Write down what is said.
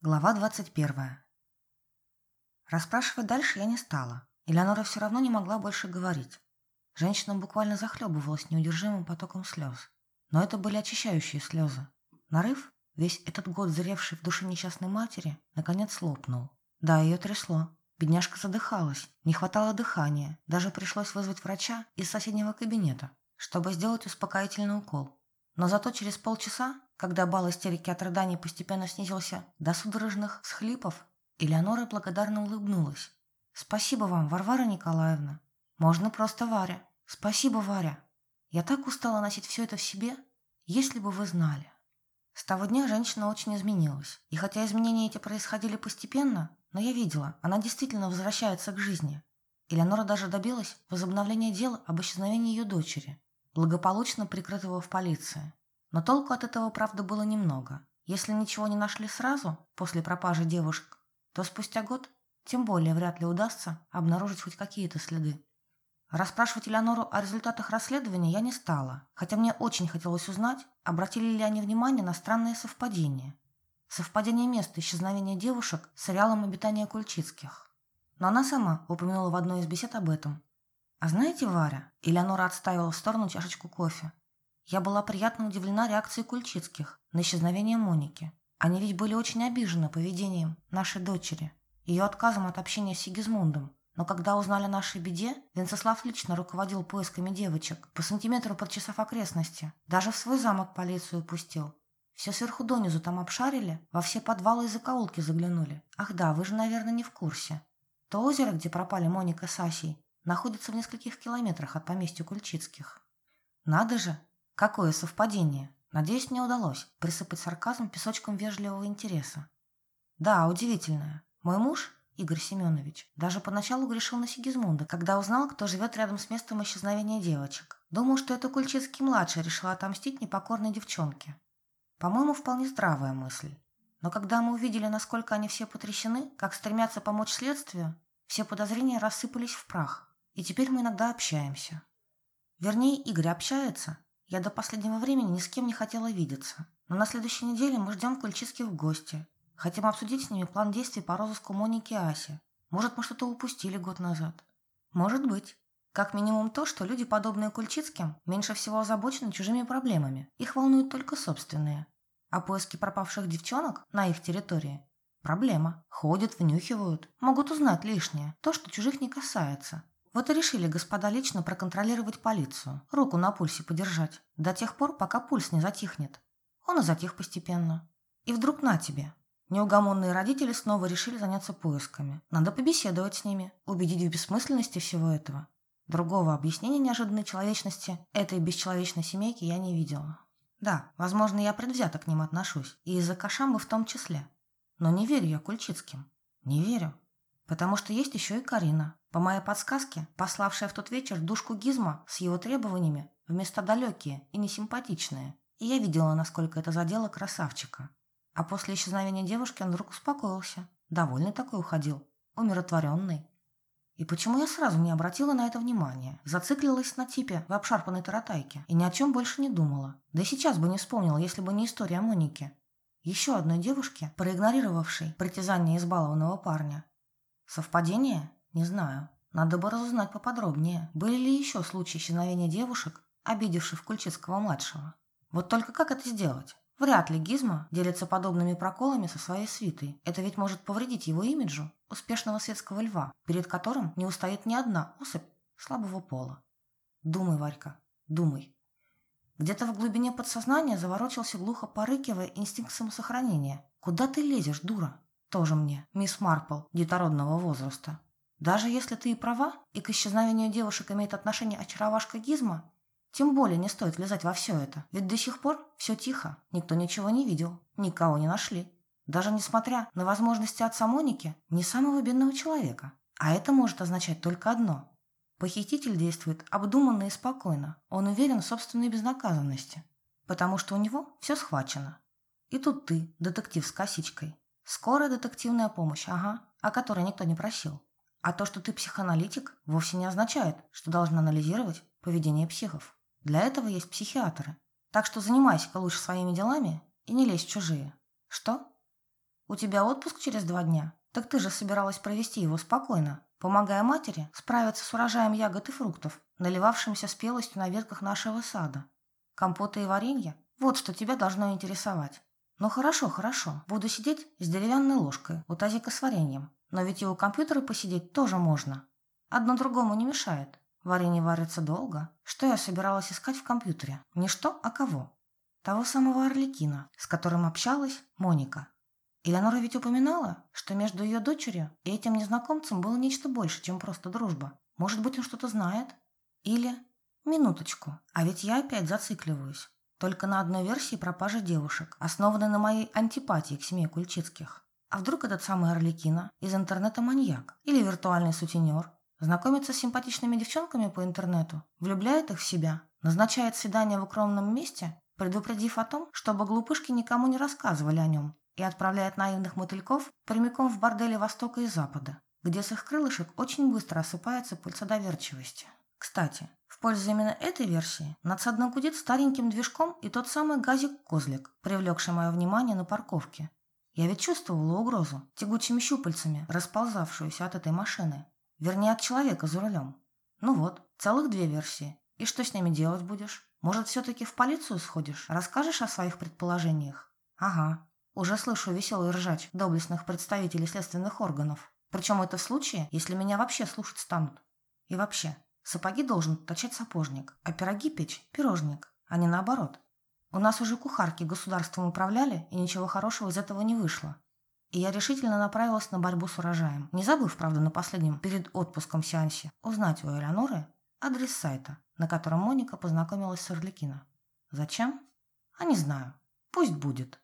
Глава 21. Расспрашивать дальше я не стала. Элеонора все равно не могла больше говорить. Женщина буквально захлебывалась неудержимым потоком слез. Но это были очищающие слезы. Нарыв, весь этот год зревший в душе несчастной матери, наконец лопнул. Да, ее трясло. Бедняжка задыхалась, не хватало дыхания. Даже пришлось вызвать врача из соседнего кабинета, чтобы сделать успокоительный укол. Но зато через полчаса когда бал истерики от рыданий постепенно снизился до судорожных схлипов, Элеонора благодарно улыбнулась. «Спасибо вам, Варвара Николаевна. Можно просто Варя. Спасибо, Варя. Я так устала носить все это в себе, если бы вы знали». С того дня женщина очень изменилась. И хотя изменения эти происходили постепенно, но я видела, она действительно возвращается к жизни. Элеонора даже добилась возобновления дела об исчезновении ее дочери, благополучно прикрытого в полиции. Но толку от этого, правда, было немного. Если ничего не нашли сразу, после пропажи девушек, то спустя год тем более вряд ли удастся обнаружить хоть какие-то следы. Расспрашивать Элеонору о результатах расследования я не стала, хотя мне очень хотелось узнать, обратили ли они внимание на странные совпадения. Совпадение места исчезновения девушек с сериалом обитания Кульчицких. Но она сама упомянула в одной из бесед об этом. «А знаете, Варя?» Элеонора отставила в сторону чашечку кофе. Я была приятно удивлена реакцией Кульчицких на исчезновение Моники. Они ведь были очень обижены поведением нашей дочери, ее отказом от общения с Сигизмундом. Но когда узнали о нашей беде, Венцеслав лично руководил поисками девочек, по сантиметру прочесав окрестности. Даже в свой замок полицию пустил. Все сверху донизу там обшарили, во все подвалы и закоулки заглянули. Ах да, вы же, наверное, не в курсе. То озеро, где пропали Моника с Асей, находится в нескольких километрах от поместья Кульчицких. Надо же, Какое совпадение. Надеюсь, мне удалось присыпать сарказм песочком вежливого интереса. Да, удивительное. Мой муж, Игорь Семенович, даже поначалу грешил на Сигизмунда, когда узнал, кто живет рядом с местом исчезновения девочек. Думал, что это Кульчицкий-младший решил отомстить непокорной девчонке. По-моему, вполне здравая мысль. Но когда мы увидели, насколько они все потрясены, как стремятся помочь следствию, все подозрения рассыпались в прах. И теперь мы иногда общаемся. Вернее, Игорь общается, я до последнего времени ни с кем не хотела видеться. Но на следующей неделе мы ждем Кульчицких в гости. Хотим обсудить с ними план действий по розыску Моники и Аси. Может, мы что-то упустили год назад. Может быть. Как минимум то, что люди, подобные Кульчицким, меньше всего озабочены чужими проблемами. Их волнуют только собственные. А поиски пропавших девчонок на их территории – проблема. Ходят, внюхивают, могут узнать лишнее, то, что чужих не касается. Вот и решили господа лично проконтролировать полицию, руку на пульсе подержать, до тех пор, пока пульс не затихнет. Он и затих постепенно. И вдруг на тебе. Неугомонные родители снова решили заняться поисками. Надо побеседовать с ними, убедить в бессмысленности всего этого. Другого объяснения неожиданной человечности этой бесчеловечной семейки я не видела. Да, возможно, я предвзято к ним отношусь, и из-за Кашамбы в том числе. Но не верю я Кульчицким. Не верю. Потому что есть еще и Карина, по моей подсказке, пославшая в тот вечер душку Гизма с его требованиями вместо далекие и несимпатичные. И я видела, насколько это задело красавчика. А после исчезновения девушки он вдруг успокоился. Довольный такой уходил. Умиротворенный. И почему я сразу не обратила на это внимания? Зациклилась на типе в обшарпанной таратайке и ни о чем больше не думала. Да и сейчас бы не вспомнила, если бы не история о Монике. Еще одной девушке, проигнорировавшей притязание избалованного парня, Совпадение? Не знаю. Надо бы разузнать поподробнее, были ли еще случаи исчезновения девушек, обидевших Кульчицкого-младшего. Вот только как это сделать? Вряд ли Гизма делится подобными проколами со своей свитой. Это ведь может повредить его имиджу успешного светского льва, перед которым не устоит ни одна особь слабого пола. Думай, Варька, думай. Где-то в глубине подсознания заворочился глухо порыкивая инстинкт самосохранения. «Куда ты лезешь, дура?» Тоже мне, мисс Марпл, детородного возраста. Даже если ты и права, и к исчезновению девушек имеет отношение очаровашка Гизма, тем более не стоит влезать во все это, ведь до сих пор все тихо, никто ничего не видел, никого не нашли. Даже несмотря на возможности отца Моники, не самого бедного человека. А это может означать только одно. Похититель действует обдуманно и спокойно, он уверен в собственной безнаказанности, потому что у него все схвачено. И тут ты, детектив с косичкой, Скорая детективная помощь, ага, о которой никто не просил. А то, что ты психоаналитик, вовсе не означает, что должен анализировать поведение психов. Для этого есть психиатры. Так что занимайся-ка лучше своими делами и не лезь в чужие. Что? У тебя отпуск через два дня? Так ты же собиралась провести его спокойно, помогая матери справиться с урожаем ягод и фруктов, наливавшимся спелостью на ветках нашего сада. Компоты и варенье – вот что тебя должно интересовать. Ну хорошо, хорошо, буду сидеть с деревянной ложкой у тазика с вареньем. Но ведь и у компьютера посидеть тоже можно. Одно другому не мешает. Варенье варится долго. Что я собиралась искать в компьютере? Не что, а кого? Того самого Орликина, с которым общалась Моника. Элеонора ведь упоминала, что между ее дочерью и этим незнакомцем было нечто больше, чем просто дружба. Может быть, он что-то знает? Или... Минуточку, а ведь я опять зацикливаюсь. Только на одной версии пропажи девушек, основанной на моей антипатии к семье Кульчицких. А вдруг этот самый Орликина из интернета маньяк или виртуальный сутенер, знакомится с симпатичными девчонками по интернету, влюбляет их в себя, назначает свидание в укромном месте, предупредив о том, чтобы глупышки никому не рассказывали о нем, и отправляет наивных мотыльков прямиком в бордели Востока и Запада, где с их крылышек очень быстро осыпается пыльца доверчивости. Кстати, в пользу именно этой версии надсадно гудит стареньким движком и тот самый газик-козлик, привлекший мое внимание на парковке. Я ведь чувствовала угрозу, тягучими щупальцами, расползавшуюся от этой машины. Вернее, от человека за рулем. Ну вот, целых две версии. И что с ними делать будешь? Может, все-таки в полицию сходишь? Расскажешь о своих предположениях? Ага. Уже слышу веселый ржач доблестных представителей следственных органов. Причем это в случае, если меня вообще слушать станут. И вообще, Сапоги должен точать сапожник, а пироги печь – пирожник, а не наоборот. У нас уже кухарки государством управляли, и ничего хорошего из этого не вышло. И я решительно направилась на борьбу с урожаем, не забыв, правда, на последнем перед отпуском сеансе узнать у Элеоноры адрес сайта, на котором Моника познакомилась с Орликино. Зачем? А не знаю. Пусть будет.